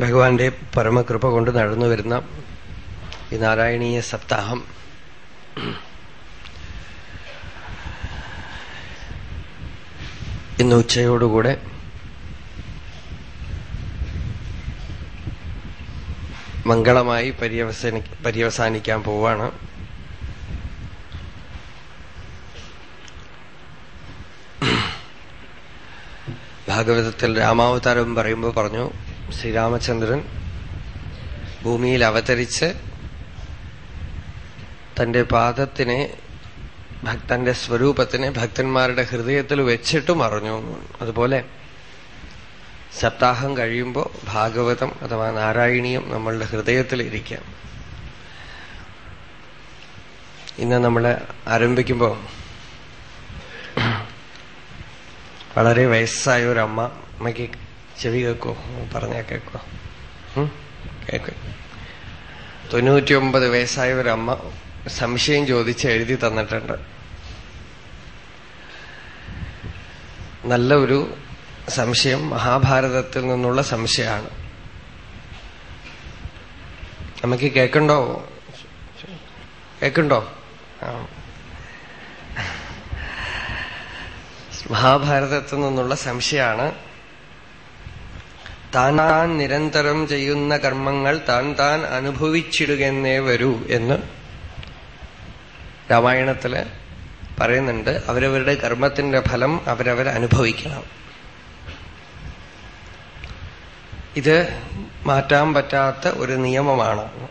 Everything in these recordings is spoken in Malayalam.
ഭഗവാന്റെ പരമകൃപ കൊണ്ട് നടന്നു വരുന്ന ഈ നാരായണീയ സപ്താഹം. ഇന്ന് ഉച്ചയോടുകൂടെ മംഗളമായി പര്യവസാനി പര്യവസാനിക്കാൻ പോവാണ്. ഭാഗവതത്തിൽ രാമാവതാരം പറയുമ്പോൾ പറഞ്ഞു ശ്രീരാമചന്ദ്രൻ ഭൂമിയിൽ അവതരിച്ച് തന്റെ പാദത്തിനെ ഭക്തന്റെ സ്വരൂപത്തിനെ ഭക്തന്മാരുടെ ഹൃദയത്തിൽ വെച്ചിട്ട് മറഞ്ഞു അതുപോലെ സപ്താഹം കഴിയുമ്പോൾ ഭാഗവതം അഥവാ നാരായണീയം നമ്മളുടെ ഹൃദയത്തിൽ ഇരിക്കാം. ഇന്ന് നമ്മൾ ആരംഭിക്കുമ്പോൾ വളരെ വയസ്സായ ഒരു അമ്മ അമ്മയ്ക്ക് ചെവി കേൾക്കോ പറഞ്ഞാ കേൾക്കോ കേൾക്കോ തൊണ്ണൂറ്റിയൊമ്പത് വയസ്സായ ഒരു അമ്മ സംശയം ചോദിച്ച് എഴുതി തന്നിട്ടുണ്ട്. നല്ല ഒരു സംശയം മഹാഭാരതത്തിൽ നിന്നുള്ള സംശയമാണ്. നമുക്ക് കേൾക്കണ്ടോ? കേൾക്കണ്ടോ? മഹാഭാരതത്തിൽ നിന്നുള്ള സംശയമാണ്. താൻ താൻ നിരന്തരം ചെയ്യുന്ന കർമ്മങ്ങൾ താൻ താൻ അനുഭവിച്ചിടുകയെന്നേ വരൂ എന്ന് രാമായണത്തിൽ പറയുന്നുണ്ട്. അവരവരുടെ കർമ്മത്തിന്റെ ഫലം അവരവർ അനുഭവിക്കണം. ഇത് മാറ്റാൻ പറ്റാത്ത ഒരു നിയമമാണ്.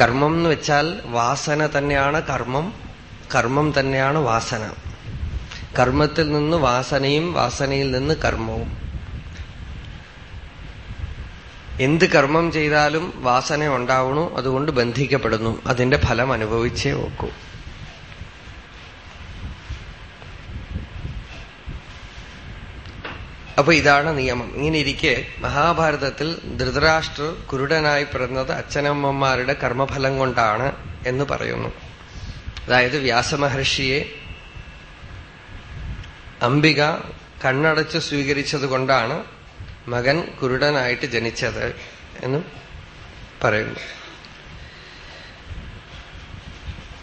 കർമ്മം എന്ന് വെച്ചാൽ വാസന തന്നെയാണ് കർമ്മം കർമ്മം തന്നെയാണ് വാസന. കർമ്മത്തിൽ നിന്ന് വാസനയും വാസനയിൽ നിന്ന് കർമ്മവും. എന്ത് കർമ്മം ചെയ്താലും വാസന ഉണ്ടാവണു അതുകൊണ്ട് ബന്ധിക്കപ്പെടുന്നു. അതിന്റെ ഫലം അനുഭവിച്ചേ ഓക്കൂ. അപ്പൊ ഇതാണ് നിയമം. ഇങ്ങനെ ഇരിക്കെ മഹാഭാരതത്തിൽ ധൃതരാഷ്ട്രർ കുരുടനായി പിറന്നത് അച്ഛനമ്മമാരുടെ കർമ്മഫലം കൊണ്ടാണ് എന്ന് പറയുന്നു. അതായത് വ്യാസമഹർഷിയെ അംബിക കണ്ണടച്ച് സ്വീകരിച്ചത് കൊണ്ടാണ് മകൻ കുരുടനായിട്ട് ജനിച്ചത് എന്ന് പറയുന്നു.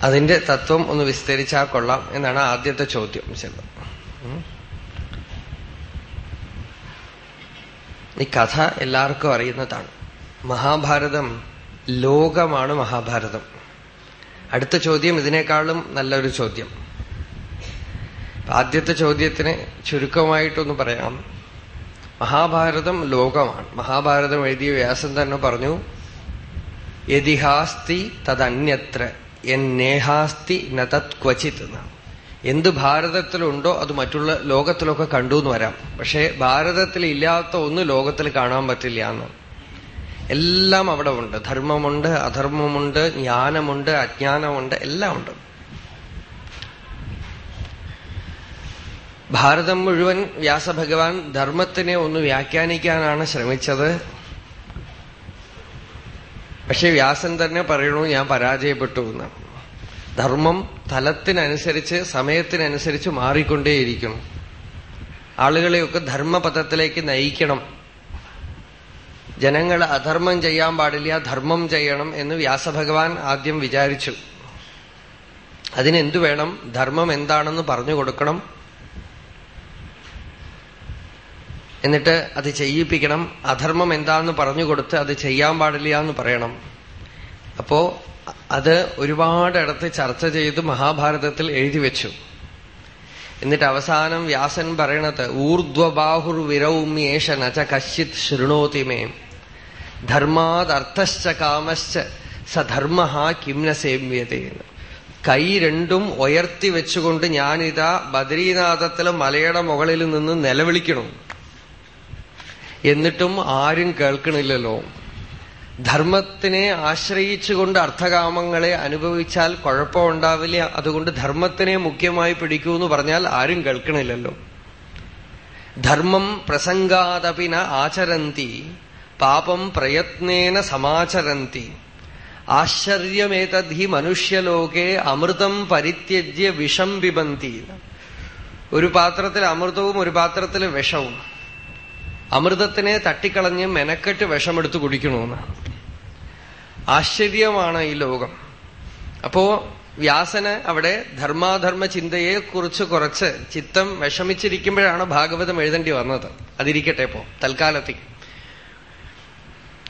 അതിന്റെ തത്വം ഒന്ന് വിസ്തരിച്ചാൽ കൊള്ളാം എന്നാണ് ആദ്യത്തെ ചോദ്യം ചെല്ലം ഈ കഥ എല്ലാവർക്കും അറിയുന്നതാണ്. മഹാഭാരതം ലോകമാണ് മഹാഭാരതം. അടുത്ത ചോദ്യം ഇതിനേക്കാളും നല്ലൊരു ചോദ്യം. ആദ്യത്തെ ചോദ്യത്തിന് ചുരുക്കമായിട്ടൊന്ന് പറയാം. മഹാഭാരതം ലോകമാണ്. മഹാഭാരതം എഴുതിയ വ്യാസൻ തന്നെ പറഞ്ഞു യതിഹാസ്തി തദന്യത്ര എന്നേഹാസ്തി നതത് ക്വചിത് എന്നാണ്. എന്ത് ഭാരതത്തിലുണ്ടോ അത് മറ്റുള്ള ലോകത്തിലൊക്കെ കണ്ടു എന്ന് വരാം. പക്ഷേ ഭാരതത്തിൽ ഇല്ലാത്ത ഒന്ന് ലോകത്തിൽ കാണാൻ പറ്റില്ല എന്ന്. എല്ലാം അവിടെ ഉണ്ട്. ധർമ്മമുണ്ട് അധർമ്മമുണ്ട് ജ്ഞാനമുണ്ട് അജ്ഞാനമുണ്ട് എല്ലാം ഉണ്ട് ഭാരതം മുഴുവൻ വ്യാസഭഗവാൻ ധർമ്മത്തിനെ ഒന്ന് വ്യാഖ്യാനിക്കാനാണ് ശ്രമിച്ചത്. പക്ഷെ വ്യാസൻ തന്നെ പറയണു ഞാൻ പരാജയപ്പെട്ടു എന്ന്. ധർമ്മം തലത്തിനനുസരിച്ച് സമയത്തിനനുസരിച്ച് മാറിക്കൊണ്ടേയിരിക്കണം ആളുകളെയൊക്കെ ധർമ്മപഥത്തിലേക്ക് നയിക്കണം. ജനങ്ങൾ അധർമ്മം ചെയ്യാൻ പാടില്ല ധർമ്മം ചെയ്യണം എന്ന് വ്യാസഭഗവാൻ ആദ്യം വിചാരിച്ചു. അതിനെന്തു വേണം? ധർമ്മം എന്താണെന്ന് പറഞ്ഞു കൊടുക്കണം. എന്നിട്ട് അത് ചെയ്യിപ്പിക്കണം. അധർമ്മം എന്താണെന്ന് പറഞ്ഞു കൊടുത്ത് അത് ചെയ്യാൻ പാടില്ല എന്ന് പറയണം. അപ്പോ അത് ഒരുപാടിടത്ത് ചർച്ച ചെയ്ത് മഹാഭാരതത്തിൽ എഴുതി വെച്ചു. എന്നിട്ട് അവസാനം വ്യാസൻ പറയണത് ഊർധ്വബാഹുർ വിരൗമ്യേഷ നച്ച കശ്ചിത് ശൃണോതിമേ ധർമാദർത്ഥശ്ച കാമശ്ച സധർമ്മ കിംന സേമ്യതയെന്ന് കൈ രണ്ടും ഉയർത്തി വെച്ചുകൊണ്ട് ഞാനിതാ ബദ്രീനാഥത്തിലെ മലയുടെ മുകളിൽ നിന്ന് നിലവിളിക്കണം. എന്നിട്ടും ആരും കേൾക്കണില്ലല്ലോ. ധർമ്മത്തിനെ ആശ്രയിച്ചുകൊണ്ട് അർത്ഥകാമങ്ങളെ അനുഭവിച്ചാൽ കുഴപ്പമുണ്ടാവില്ല. അതുകൊണ്ട് ധർമ്മത്തിനെ മുഖ്യമായി പിടിക്കൂ എന്ന് പറഞ്ഞാൽ ആരും കേൾക്കണില്ലല്ലോ. ധർമ്മം പ്രസംഗാതപിന ആചരന്തി പാപം പ്രയത്നേന സമാചരന്തി. ആശ്ചര്യമേതദ്ധി മനുഷ്യലോകെ അമൃതം പരിത്യജ്യ വിഷം വിപന്തി ഒരു പാത്രത്തിൽ അമൃതവും ഒരു പാത്രത്തിൽ വിഷവും. അമൃതത്തിനെ തട്ടിക്കളഞ്ഞ് മെനക്കെട്ട് വിഷമെടുത്ത് കുടിക്കണമെന്ന് ആശ്ചര്യമാണ് ഈ ലോകം. അപ്പോ വ്യാസന് അവിടെ ധർമാധർമ്മ ചിന്തയെ കുറിച്ച് കുറച്ച് ചിത്തം വിഷമിച്ചിരിക്കുമ്പോഴാണ് ഭാഗവതം എഴുതേണ്ടി വന്നത്. അതിരിക്കട്ടെ ഇപ്പോ തൽക്കാലത്തേക്ക്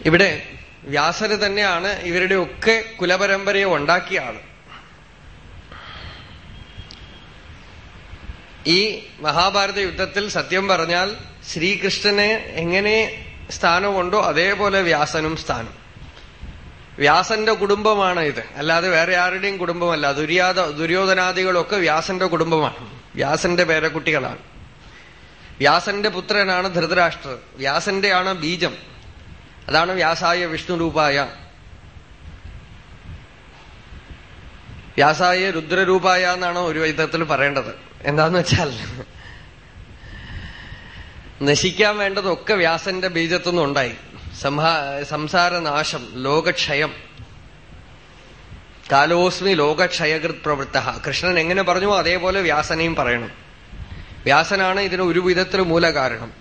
ഇവിടെ വ്യാസന് തന്നെയാണ് ഇവരുടെ ഒക്കെ കുലപരമ്പരയെ ഉണ്ടാക്കിയ ആൾ. ഈ മഹാഭാരത യുദ്ധത്തിൽ സത്യം പറഞ്ഞാൽ ശ്രീകൃഷ്ണനെ എങ്ങനെ സ്ഥാനമുണ്ടോ അതേപോലെ വ്യാസനും സ്ഥാനം. വ്യാസന്റെ കുടുംബമാണ് ഇത്. അല്ലാതെ വേറെ ആരുടെയും കുടുംബമല്ല. ദുര്യാദ ദുര്യോധനാദികളൊക്കെ വ്യാസന്റെ കുടുംബമാണ്. വ്യാസന്റെ പേരക്കുട്ടികളാണ്. വ്യാസന്റെ പുത്രനാണ് ധൃതരാഷ്ട്രർ വ്യാസന്റെയാണ് ബീജം. അതാണ് വ്യാസായ വിഷ്ണുരൂപായ. വ്യാസായ രുദ്രരൂപായ എന്നാണ് ഒരു വിധത്തിൽ പറയേണ്ടത്. എന്താന്ന് വെച്ചാൽ നശിക്കാൻ വേണ്ടതൊക്കെ വ്യാസന്റെ ബീജത്തൊന്നും ഉണ്ടായി സംഹാ സംസാരനാശം ലോകക്ഷയം. കാലോസ്മി ലോകക്ഷയകൃത് പ്രവൃത്ത കൃഷ്ണൻ എങ്ങനെ പറഞ്ഞു അതേപോലെ വ്യാസനെയും പറയണം. വ്യാസനാണ് ഇതിന് ഒരു വിധത്തിൽ മൂലകാരണം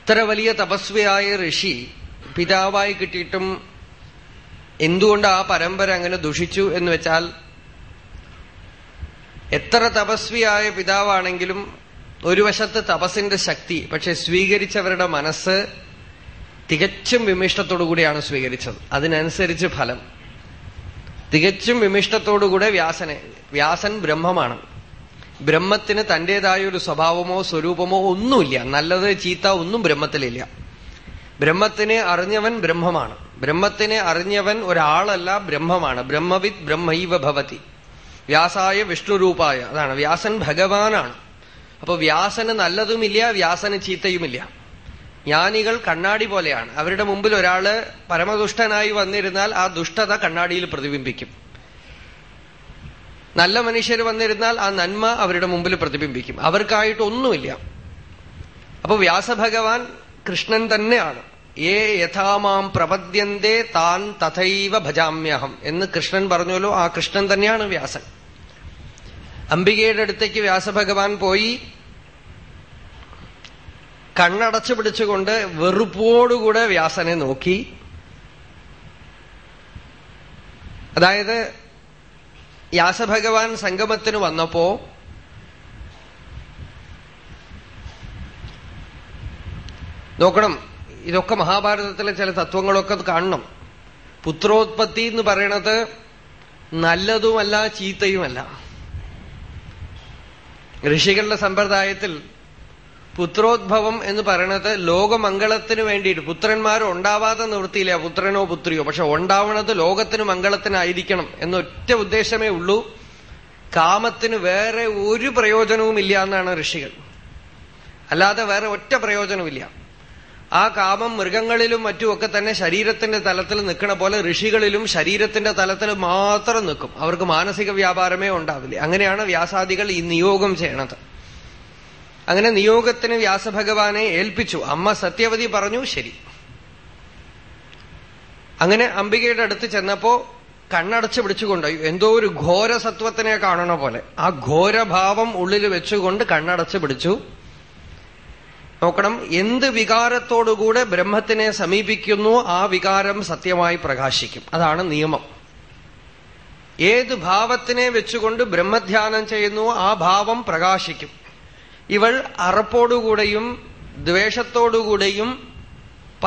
ഇത്ര വലിയ തപസ്വിയായ ഋഷി പിതാവായി കിട്ടിയിട്ടും എന്തുകൊണ്ട് ആ പരമ്പര അങ്ങനെ ദുഷിച്ചു എന്ന് വെച്ചാൽ എത്ര തപസ്വിയായ പിതാവാണെങ്കിലും ഒരു വശത്ത് തപസ്സിന്റെ ശക്തി പക്ഷെ സ്വീകരിച്ചവരുടെ മനസ്സ് തികച്ചും വിമിഷ്ടത്തോടുകൂടിയാണ് സ്വീകരിച്ചത്. അതിനനുസരിച്ച് ഫലം. തികച്ചും വിമിഷ്ടത്തോടുകൂടെ വ്യാസനെ വ്യാസൻ ബ്രഹ്മമാണ്. ബ്രഹ്മത്തിന് തന്റേതായ ഒരു സ്വഭാവമോ സ്വരൂപമോ ഒന്നുമില്ല. നല്ലത് ചീത്ത ഒന്നും ബ്രഹ്മത്തിലില്ല. ബ്രഹ്മത്തിനെ അറിഞ്ഞവൻ ബ്രഹ്മമാണ്. ബ്രഹ്മത്തിനെ അറിഞ്ഞവൻ ഒരാളല്ല ബ്രഹ്മമാണ്. ബ്രഹ്മവിത് ബ്രഹ്മൈവ ഭവതി. വ്യാസായ വിഷ്ണുരൂപായ അതാണ്. വ്യാസൻ ഭഗവാനാണ്. അപ്പൊ വ്യാസന് നല്ലതുമില്ല വ്യാസന് ചീത്തയുമില്ല. ജ്ഞാനികൾ കണ്ണാടി പോലെയാണ്. അവരുടെ മുമ്പിൽ ഒരാൾ പരമദുഷ്ടനായി വന്നിരുന്നാൽ ആ ദുഷ്ടത കണ്ണാടിയിൽ പ്രതിബിംബിക്കും. നല്ല മനുഷ്യർ വന്നിരുന്നാൽ ആ നന്മ അവരുടെ മുമ്പിൽ പ്രതിബിംബിക്കും. അവർക്കായിട്ടൊന്നുമില്ല അപ്പൊ വ്യാസഭഗവാൻ കൃഷ്ണൻ തന്നെയാണ്. ഏ യഥാമാം പ്രപദ്യന്തേ താൻ തഥൈവ ഭജാമ്യഹം എന്ന് കൃഷ്ണൻ പറഞ്ഞല്ലോ ആ കൃഷ്ണൻ തന്നെയാണ് വ്യാസൻ. അംബികയുടെ അടുത്തേക്ക് വ്യാസഭഗവാൻ പോയി. കണ്ണടച്ചു പിടിച്ചുകൊണ്ട് വെറുപ്പോടുകൂടെ വ്യാസനെ നോക്കി. അതായത് വ്യാസഭഗവാൻ സംഗമത്തിന് വന്നപ്പോ നോക്കണം ഇതൊക്കെ മഹാഭാരതത്തിലെ ചില തത്വങ്ങളൊക്കെ കാണണം. പുത്രോത്പത്തി എന്ന് പറയണത് നല്ലതുമല്ല ചീത്തയുമല്ല. ഋഷികളുടെ സമ്പ്രദായത്തിൽ പുത്രോദ്ഭവം എന്ന് പറയണത് ലോകമംഗളത്തിന് വേണ്ടിയിട്ട്. പുത്രന്മാർ ഉണ്ടാവാതെ നിവൃത്തിയില്ല പുത്രനോ പുത്രിയോ. പക്ഷെ ഉണ്ടാവണത് ലോകത്തിന് മംഗളത്തിനായിരിക്കണം എന്നൊറ്റ ഉദ്ദേശമേ ഉള്ളൂ. കാമത്തിന് വേറെ ഒരു പ്രയോജനവും ഇല്ല എന്നാണ് ഋഷികൾ. അല്ലാതെ വേറെ ഒറ്റ പ്രയോജനമില്ല ആ കാമം മൃഗങ്ങളിലും മറ്റുമൊക്കെ തന്നെ ശരീരത്തിന്റെ തലത്തിൽ നിൽക്കണ പോലെ ഋഷികളിലും ശരീരത്തിന്റെ തലത്തിൽ മാത്രം നിൽക്കും. അവർക്ക് മാനസിക വ്യാപാരമേ ഉണ്ടാവില്ല. അങ്ങനെയാണ് വ്യാസാദികൾ ഈ നിയോഗം ചെയ്യണത്. അങ്ങനെ നിയോഗത്തിന് വ്യാസഭഗവാനെ ഏൽപ്പിച്ചു. അമ്മ സത്യവതി പറഞ്ഞു ശരി. അങ്ങനെ അംബികയുടെ അടുത്ത് ചെന്നപ്പോ കണ്ണടച്ച് പിടിച്ചുകൊണ്ടായി. എന്തോ ഒരു ഘോരസത്വത്തിനെ കാണണ പോലെ. ആ ഘോരഭാവം ഉള്ളിൽ വെച്ചുകൊണ്ട് കണ്ണടച്ച് പിടിച്ചു. നോക്കണം എന്ത് വികാരത്തോടുകൂടെ ബ്രഹ്മത്തിനെ സമീപിക്കുന്നു ആ വികാരം സത്യമായി പ്രകാശിക്കും. അതാണ് നിയമം. ഏത് ഭാവത്തിനെ വെച്ചുകൊണ്ട് ബ്രഹ്മധ്യാനം ചെയ്യുന്നു ആ ഭാവം പ്രകാശിക്കും. ഇവൾ അറപ്പോടുകൂടെയും ദ്വേഷത്തോടുകൂടെയും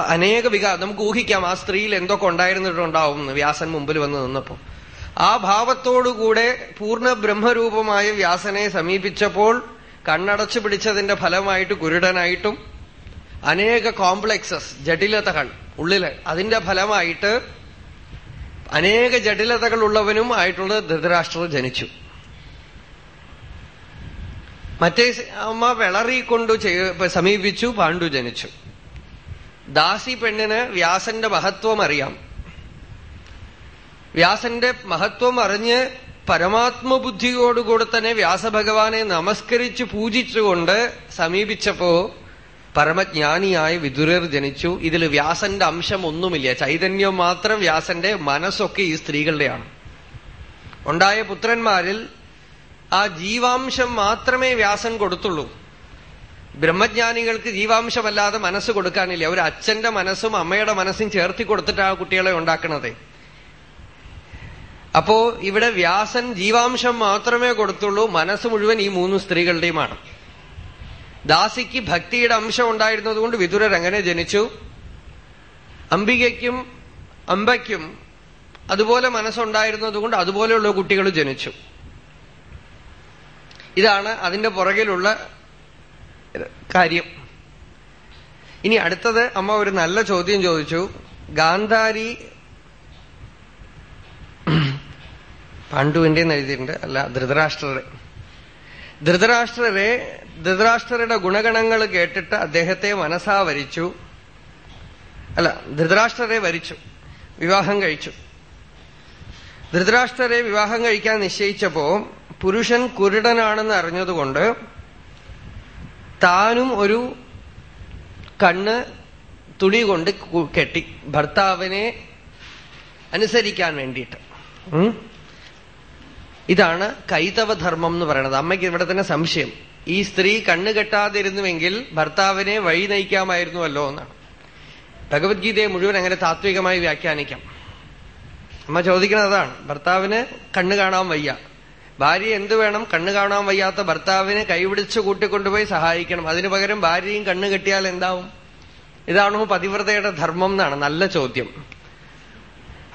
അനേക വികാരം നമുക്ക് ഊഹിക്കാം ആ സ്ത്രീയിൽ എന്തൊക്കെ ഉണ്ടായിരുന്നിട്ടുണ്ടാവും വ്യാസൻ മുമ്പിൽ വന്ന് നിന്നപ്പോ ആ ഭാവത്തോടുകൂടെ പൂർണ ബ്രഹ്മരൂപമായ വ്യാസനെ സമീപിച്ചപ്പോൾ കണ്ണടച്ചു പിടിച്ചതിന്റെ ഫലമായിട്ട് കുരുടനായിട്ടും അനേക കോംപ്ലക്സസ് ജടിലതകൾ ഉള്ളിൽ അതിന്റെ ഫലമായിട്ട് അനേക ജടിലതകൾ ഉള്ളവനും ആയിട്ടുള്ള ധൃതരാഷ്ട്രർ ജനിച്ചു. മറ്റേ അമ്മ വിളറിക്കൊണ്ട് സമീപിച്ചു പാണ്ഡു ജനിച്ചു. ദാസി പെണ്ണിന് വ്യാസന്റെ മഹത്വം അറിയാം. വ്യാസന്റെ മഹത്വം അറിഞ്ഞ് പരമാത്മബുദ്ധിയോടുകൂടെ തന്നെ വ്യാസഭഗവാനെ നമസ്കരിച്ച് പൂജിച്ചുകൊണ്ട് സമീപിച്ചപ്പോ പരമജ്ഞാനിയായ വിദുരർ ജനിച്ചു. ഇതിൽ വ്യാസന്റെ അംശം ഒന്നുമില്ല. ചൈതന്യം മാത്രം വ്യാസന്റെ മനസ്സൊക്കെ ഈ സ്ത്രീകളുടെയാണ്. ഉണ്ടായ പുത്രന്മാരിൽ ആ ജീവാംശം മാത്രമേ വ്യാസൻ കൊടുത്തുള്ളൂ. ബ്രഹ്മജ്ഞാനികൾക്ക് ജീവാംശമല്ലാതെ മനസ്സ് കൊടുക്കാനില്ല. ഒരു അച്ഛന്റെ മനസ്സും അമ്മയുടെ മനസ്സും ചേർത്തി കൊടുത്തിട്ടാണ് കുട്ടികളെ ഉണ്ടാക്കണത്. അപ്പോ ഇവിടെ വ്യാസൻ ജീവാംശം മാത്രമേ കൊടുത്തുള്ളൂ. മനസ്സ് മുഴുവൻ ഈ മൂന്ന് സ്ത്രീകളുടെയുമാണ്. ദാസിക്ക് ഭക്തിയുടെ അംശം ഉണ്ടായിരുന്നതുകൊണ്ട് വിതുരർ അങ്ങനെ ജനിച്ചു. അംബികയ്ക്കും അമ്പയ്ക്കും അതുപോലെ മനസ്സുണ്ടായിരുന്നതുകൊണ്ട് അതുപോലെയുള്ള കുട്ടികൾ ജനിച്ചു. ഇതാണ് അതിന്റെ പുറകിലുള്ള കാര്യം. ഇനി അടുത്തത് അമ്മ ഒരു നല്ല ചോദ്യം ചോദിച്ചു. ഗാന്ധാരി പാണ്ഡുവിന്റെ എഴുതിയിട്ടുണ്ട്. അല്ല ധൃതരാഷ്ട്രരെ. ധൃതരാഷ്ട്രരെ ധൃതരാഷ്ട്രരുടെ ഗുണഗണങ്ങൾ കേട്ടിട്ട് അദ്ദേഹത്തെ മനസ്സാ വരിച്ചു. അല്ല ധൃതരാഷ്ട്രരെ വരിച്ചു. വിവാഹം കഴിച്ചു. ധൃതരാഷ്ട്രരെ വിവാഹം കഴിക്കാൻ നിശ്ചയിച്ചപ്പോ പുരുഷൻ കുരുടനാണെന്ന് അറിഞ്ഞതുകൊണ്ട് താനും ഒരു കണ്ണ് തുണി കൊണ്ട് കെട്ടി. ഭർത്താവിനെ അനുസരിക്കാൻ വേണ്ടിയിട്ട്. ഇതാണ് കൈതവധർമ്മം എന്ന് പറയുന്നത്. അമ്മയ്ക്ക് ഇവിടെ തന്നെ സംശയം. ഈ സ്ത്രീ കണ്ണു കെട്ടാതിരുന്നുവെങ്കിൽ ഭർത്താവിനെ വഴി നയിക്കാമായിരുന്നുവല്ലോ എന്നാണ്. ഭഗവത്ഗീതയെ മുഴുവൻ അങ്ങനെ താത്വികമായി വ്യാഖ്യാനിക്കാം. അമ്മ ചോദിക്കുന്നത് അതാണ്. ഭർത്താവിന് കണ്ണു കാണാൻ വയ്യ. ഭാര്യ എന്തു വേണം? കണ്ണു കാണാൻ വയ്യാത്ത ഭർത്താവിനെ കൈപിടിച്ച് കൂട്ടിക്കൊണ്ടുപോയി സഹായിക്കണം. അതിനു പകരം ഭാര്യയും കണ്ണു കെട്ടിയാൽ എന്താവും? ഇതാണോ പതിവ്രതയുടെ ധർമ്മം എന്നാണ്. നല്ല ചോദ്യം.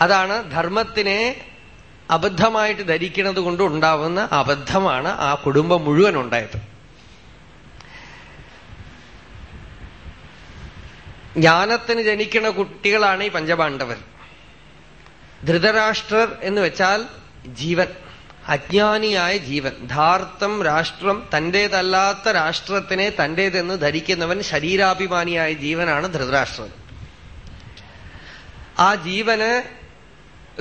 അതാണ് ധർമ്മത്തിനെ അബദ്ധമായിട്ട് ധരിക്കുന്നത് കൊണ്ട് ഉണ്ടാവുന്ന അബദ്ധമാണ് ആ കുടുംബം മുഴുവൻ ഉണ്ടായത്. ജ്ഞാനത്തിന് ജനിക്കുന്ന കുട്ടികളാണ് ഈ പഞ്ചപാണ്ഡവർ. ധൃതരാഷ്ട്രർ എന്ന് വെച്ചാൽ ജീവൻ അജ്ഞാനിയായ ജീവൻ. ധാർത്ഥം രാഷ്ട്രം തന്റേതല്ലാത്ത രാഷ്ട്രത്തിനെ തന്റേതെന്ന് ധരിക്കുന്നവൻ ശരീരാഭിമാനിയായ ജീവനാണ് ധൃതരാഷ്ട്രൻ. ആ ജീവന്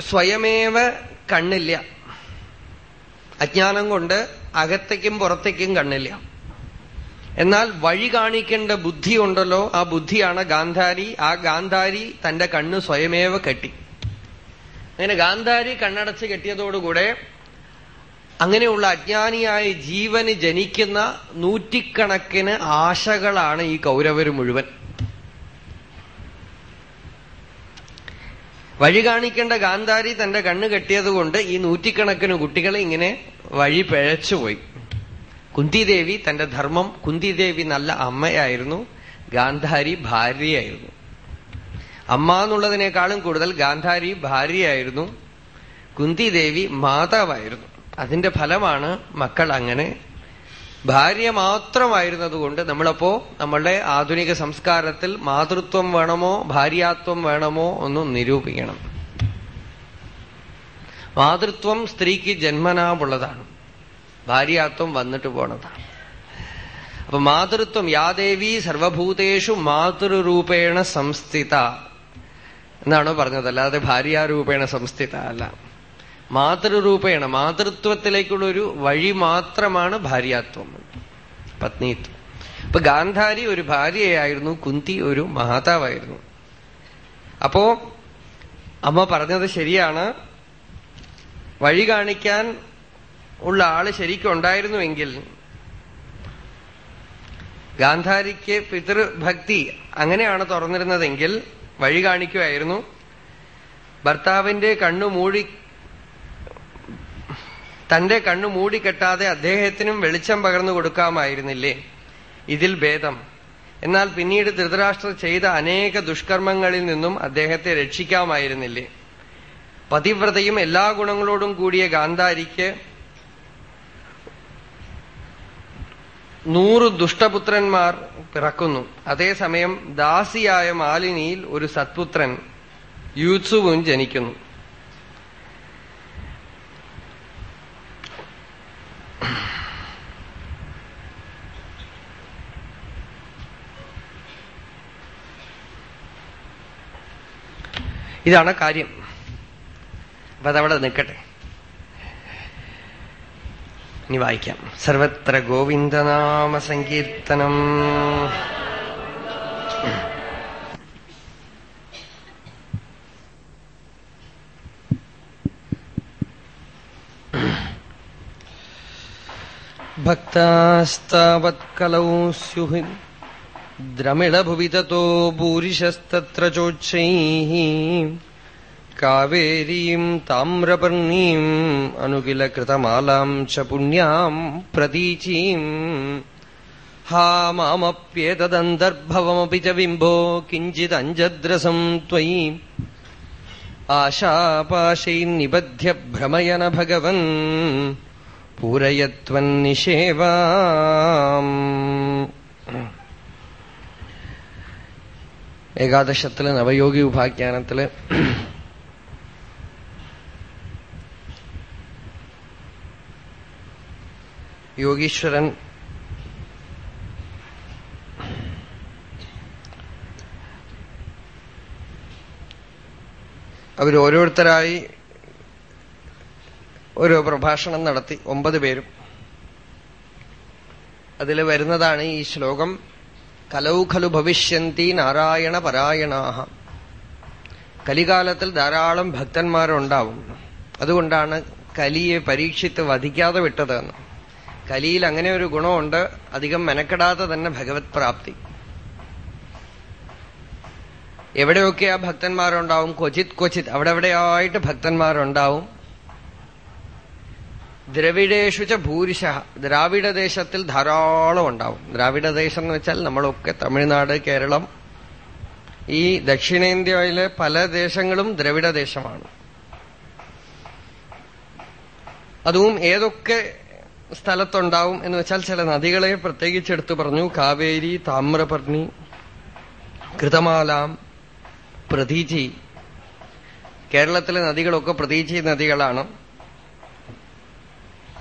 സ്വയമേവ കണ്ണില്ല. അജ്ഞാനം കൊണ്ട് അകത്തേക്കും പുറത്തേക്കും കണ്ണില്ല. എന്നാൽ വഴി കാണിക്കേണ്ട ബുദ്ധി ഉണ്ടല്ലോ ആ ബുദ്ധിയാണ് ഗാന്ധാരി. ആ ഗാന്ധാരി തന്റെ കണ്ണ് സ്വയമേവ കെട്ടി. അങ്ങനെ ഗാന്ധാരി കണ്ണടച്ച് കെട്ടിയതോടുകൂടെ അങ്ങനെയുള്ള അജ്ഞാനിയായ ജീവന് ജനിക്കുന്ന നൂറ്റിക്കണക്കിന് ആശകളാണ് ഈ കൗരവർ മുഴുവൻ. വഴി കാണിക്കേണ്ട ഗാന്ധാരി തന്റെ കണ്ണ് കെട്ടിയതുകൊണ്ട് ഈ നൂറ്റിക്കണക്കിന് കുട്ടികളെ ഇങ്ങനെ വഴി പിഴച്ചുപോയി കുന്തിദേവി തന്റെ ധർമ്മം കുന്തിദേവി നല്ല അമ്മയായിരുന്നു ഗാന്ധാരി ഭാര്യയായിരുന്നു. അമ്മ എന്നുള്ളതിനേക്കാളും കൂടുതൽ ഗാന്ധാരി ഭാര്യയായിരുന്നു കുന്തിദേവി മാതാവായിരുന്നു. അതിന്റെ ഫലമാണ് മക്കൾ അങ്ങനെ ഭാര്യ മാത്രമായിരുന്നതുകൊണ്ട് നമ്മളപ്പോ നമ്മളുടെ ആധുനിക സംസ്കാരത്തിൽ മാതൃത്വം വേണമോ ഭാര്യാത്വം വേണമോ ഒന്ന് നിരൂപിക്കണം. മാതൃത്വം സ്ത്രീക്ക് ജന്മനാമുള്ളതാണ് ഭാര്യാത്വം വന്നിട്ട് പോണതാണ്. അപ്പൊ മാതൃത്വം യാദേവി സർവഭൂതേഷു മാതൃരൂപേണ സംസ്ഥിത. എന്നാണോ പറഞ്ഞത്? അല്ലാതെ ഭാര്യാരൂപേണ സംസ്ഥിത അല്ല. മാതൃരൂപേണ മാതൃത്വത്തിലേക്കുള്ള ഒരു വഴി മാത്രമാണ് ഭാര്യാത്വം. പത്നിത്വം ഇപ്പൊ ഗാന്ധാരി ഒരു ഭാര്യയായിരുന്നു കുന്തി ഒരു മഹാതാവായിരുന്നു. അപ്പോ അമ്മ പറഞ്ഞത് ശരിയാണ്. വഴി കാണിക്കാൻ ഉള്ള ആൾ ശരിക്കും ഉണ്ടായിരുന്നുവെങ്കിൽ ഗാന്ധാരിക്ക് പിതൃഭക്തി അങ്ങനെയാണ് തുറന്നിരുന്നതെങ്കിൽ വഴി കാണിക്കുമായിരുന്നു. ഭർത്താവിന്റെ കണ്ണു മൂടി തന്റെ കണ്ണു മൂടിക്കെട്ടാതെ അദ്ദേഹത്തിനും വെളിച്ചം പകർന്നു കൊടുക്കാമായിരുന്നില്ലേ? ഇതിൽ ഭേദം. എന്നാൽ പിന്നീട് ധൃതരാഷ്ട്ര ചെയ്ത അനേക ദുഷ്കർമ്മങ്ങളിൽ നിന്നും അദ്ദേഹത്തെ രക്ഷിക്കാമായിരുന്നില്ലേ? പതിവ്രതയും എല്ലാ ഗുണങ്ങളോടും കൂടിയ ഗാന്ധാരിക്ക് നൂറ് ദുഷ്ടപുത്രന്മാർ പിറക്കുന്നു. അതേസമയം ദാസിയായ മാലിനിയിൽ ഒരു സത്പുത്രൻ യൂത്സുവും ജനിക്കുന്നു. ഇതാണ് കാര്യം. അപ്പൊ അതവിടെ നിൽക്കട്ടെ. ഇനി വായിക്കാം. സർവത്ര ഗോവിന്ദനാമ സങ്കീർത്തനം. ഭക്തസ്താവത്കലൗ സ്യുഹി ദ്രമിളഭുവി തോ ഭൂരിശസ്തത്ര ചോക്ഷൈः കാവേരീം താമ്രപർണീം അനുകില കൃതമാലാം ച പുണ്യാം പ്രതീചീം ഹാ മാമപ്യേതദന്തർഭവമപി ച ബിംബോ കിഞ്ചിദഞ്ജദ്രസം ത്വയി ആശാപാശൈർനിബധ്യ ഭ്രമയന ഭഗവൻ പൂരയത്വന്നിഷേവാം ഏകാദശത്തിൽ നവയോഗി ഉപാഖ്യാനത്തിൽ യോഗീശ്വരൻ അവരോരോരുത്തരായി ഒരു പ്രഭാഷണം നടത്തി ഒമ്പത് പേരും. അതിൽ വരുന്നതാണ് ഈ ശ്ലോകം. കലൗ ഖലു ഭവിഷ്യന്തി നാരായണ പരായണാഹ. കലികാലത്തിൽ ധാരാളം ഭക്തന്മാരുണ്ടാവും. അതുകൊണ്ടാണ് കലിയെ പരീക്ഷിച്ച് വധിക്കാതെ വിട്ടതെന്ന് കലിയിൽ അങ്ങനെ ഒരു ഗുണമുണ്ട് അധികം മെനക്കെടാതെ തന്നെ ഭഗവത് പ്രാപ്തി. എവിടെയൊക്കെ ആ ഭക്തന്മാരുണ്ടാവും? ക്വചിത് ക്വചിത് അവിടെ എവിടെയായിട്ട് ഭക്തന്മാരുണ്ടാവും? ദ്രവിഡേഷു ച ഭൂരിശ. ദ്രാവിഡദേശത്തിൽ ധാരാളം ഉണ്ടാവും. ദ്രാവിഡദേശം എന്ന് വെച്ചാൽ നമ്മളൊക്കെ തമിഴ്നാട് കേരളം ഈ ദക്ഷിണേന്ത്യയിലെ പല ദേശങ്ങളും ദ്രവിഡദേശമാണ്. അതും ഏതൊക്കെ സ്ഥലത്തുണ്ടാവും എന്ന് വെച്ചാൽ ചില നദികളെ പ്രത്യേകിച്ച് എടുത്തു പറഞ്ഞു. കാവേരി താമ്രപർണി കൃതമാലാം പ്രതീചി. കേരളത്തിലെ നദികളൊക്കെ പ്രതീചി നദികളാണ്.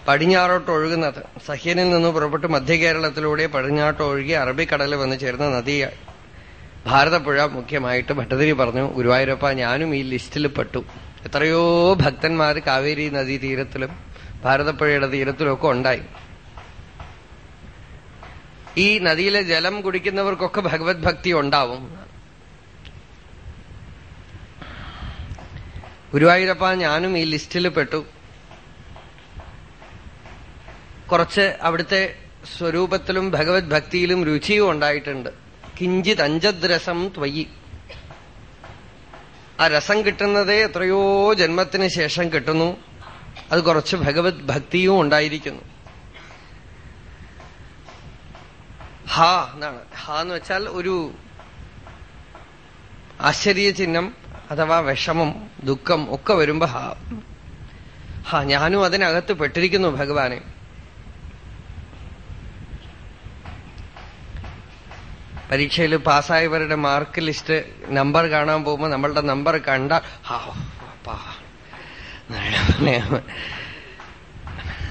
പടിഞ്ഞാറോട്ട് ഒഴുകുന്നത് സഹ്യനിൽ നിന്ന് പുറപ്പെട്ട് മധ്യകേരളത്തിലൂടെ പടിഞ്ഞാട്ട് ഒഴുകി അറബിക്കടലിൽ വന്ന് ചേരുന്ന നദിയായി ഭാരതപ്പുഴ മുഖ്യമായിട്ട് ഭട്ടതിരി പറഞ്ഞു. ഗുരുവായൂരപ്പ ഞാനും ഈ ലിസ്റ്റിൽ പെട്ടു. എത്രയോ ഭക്തന്മാർ കാവേരി നദീ തീരത്തിലും ഭാരതപ്പുഴയുടെ തീരത്തിലുമൊക്കെ ഉണ്ടായി. ഈ നദിയിലെ ജലം കുടിക്കുന്നവർക്കൊക്കെ ഭഗവത് ഭക്തി ഉണ്ടാവും. ഗുരുവായൂരപ്പ ഞാനും ഈ ലിസ്റ്റിൽ പെട്ടു. കുറച്ച് അവിടുത്തെ സ്വരൂപത്തിലും ഭഗവത് ഭക്തിയിലും രുചിയും ഉണ്ടായിട്ടുണ്ട്. കിഞ്ചിത് അഞ്ചദ്രസം ത്വയി. ആ രസം കിട്ടുന്നതേ എത്രയോ ജന്മത്തിന് ശേഷം കിട്ടുന്നു. അത് കുറച്ച് ഭഗവത് ഭക്തിയും ഉണ്ടായിരിക്കുന്നു. ഹ എന്നാണ്. ഹ എന്ന് വെച്ചാൽ ഒരു ആശ്ചര്യ ചിഹ്നം അഥവാ വിഷമം ദുഃഖം ഒക്കെ വരുമ്പോ ഹ. ഹ ഞാനും അതിനകത്ത് പെട്ടിരിക്കുന്നു ഭഗവാനെ. പരീക്ഷയിൽ പാസ്സായവരുടെ മാർക്ക് ലിസ്റ്റ് നമ്പർ കാണാൻ പോകുമ്പോൾ നമ്മളുടെ നമ്പർ കണ്ട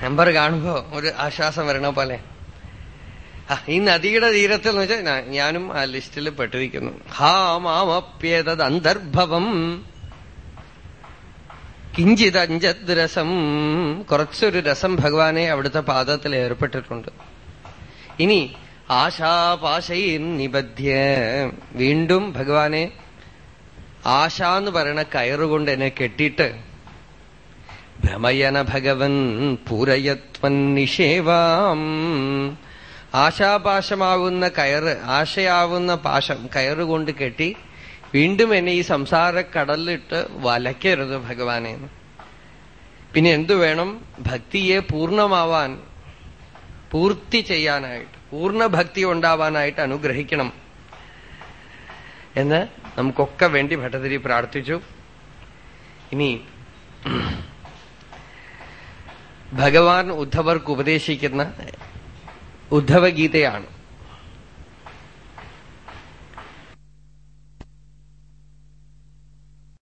നമ്പർ കാണുമ്പോ ഒരു ആശ്വാസം വരണ പോലെ. ഈ നദിയുടെ തീരത്തിൽ എന്ന് വെച്ചാൽ ഞാനും ആ ലിസ്റ്റിൽ പെട്ടിരിക്കുന്നു. ഹാ മാമപ്യേതത് അന്തർഭവം കിഞ്ചിത് അഞ്ചത് രസം കുറച്ചൊരു രസം ഭഗവാനെ അവിടുത്തെ പാദത്തിൽ ഏർപ്പെട്ടിട്ടുണ്ട്. ഇനി ആശാപാശയിൽ നിബദ്ധ്യ വീണ്ടും ഭഗവാനെ ആശ എന്ന് പറയണ കയറുകൊണ്ട് എന്നെ കെട്ടിയിട്ട് ഭ്രമയന ഭഗവൻ പൂരയത്വൻ നിഷേവാം. ആശാപാശമാവുന്ന കയറ് ആശയാവുന്ന പാശം കയറുകൊണ്ട് കെട്ടി വീണ്ടും എന്നെ ഈ സംസാര കടലിലിട്ട് വലയ്ക്കരുത് ഭഗവാനെ പിന്നെ എന്തു വേണം? ഭക്തിയെ പൂർണമാവാൻ പൂർത്തി ചെയ്യാനായിട്ട്. പൂർണ ഭക്തി ഉണ്ടാവാനായിട്ട് അനുഗ്രഹിക്കണം എന്ന് നമുക്കൊക്കെ വേണ്ടി ഭട്ടതിരി പ്രാർത്ഥിച്ചു. ഇനി ഭഗവാൻ ഉദ്ധവർക്ക് ഉപദേശിക്കുന്ന ഉദ്ധവഗീതയാണ്.